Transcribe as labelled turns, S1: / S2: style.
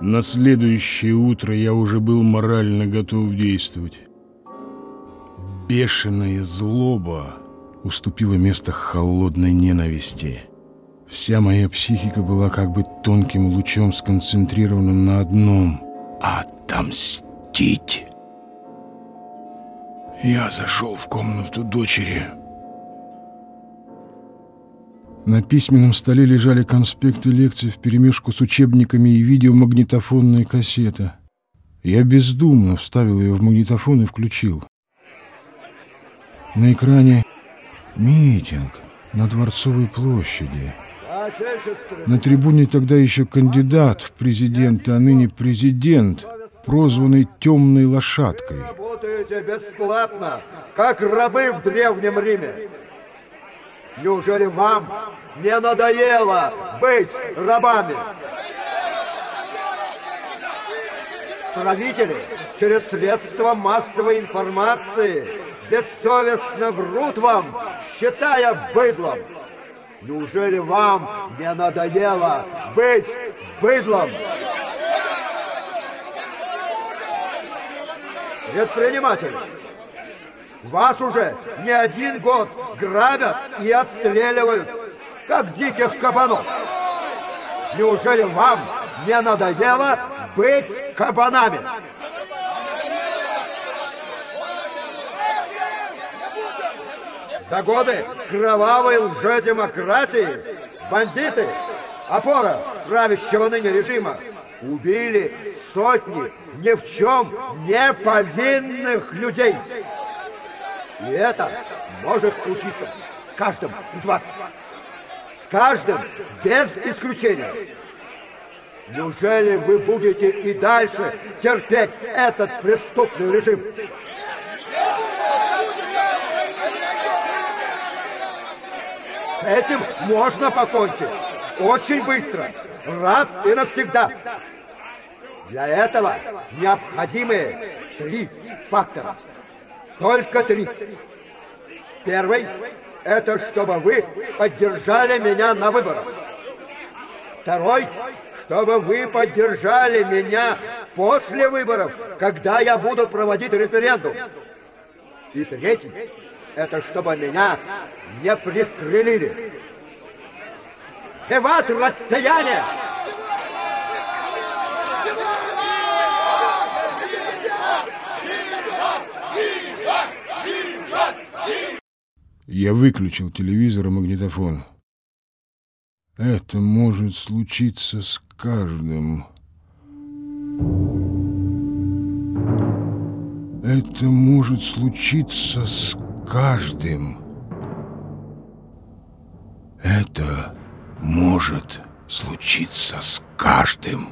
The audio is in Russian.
S1: На следующее утро я уже был морально готов действовать. Бешеная злоба уступила место холодной ненависти. Вся моя психика была как бы тонким лучом, сконцентрированным на одном — отомстить. Я зашел в комнату дочери. На письменном столе лежали конспекты лекций вперемешку с учебниками и видеомагнитофонная кассета. Я бездумно вставил ее в магнитофон и включил. На экране митинг на Дворцовой площади. На трибуне тогда еще кандидат в президенты, а ныне президент, прозванный «темной лошадкой».
S2: Работаете бесплатно, как рабы в Древнем Риме. Неужели вам не надоело быть рабами? Правители через средства массовой информации бессовестно врут вам, считая быдлом. Неужели вам не надоело быть быдлом? Предприниматели, вас уже не один год грабят и отстреливают, как диких кабанов. Неужели вам не надоело быть кабанами? За годы кровавой лжедемократии бандиты, опора правящего ныне режима, убили сотни ни в чем не повинных людей. И это может случиться с каждым из вас. С каждым, без исключения. Неужели вы будете и дальше терпеть этот преступный режим? С этим можно покончить. Очень быстро. Раз и навсегда. Для этого необходимы три фактора. Только три. Первый – это чтобы вы поддержали меня на выборах. Второй – чтобы вы поддержали меня после выборов, когда я буду проводить референдум. И третий – это чтобы меня не пристрелили. Хеват, россияне!
S1: Я выключил телевизор и магнитофон. Это может случиться с каждым. Это может случиться с каждым. Это может случиться с каждым.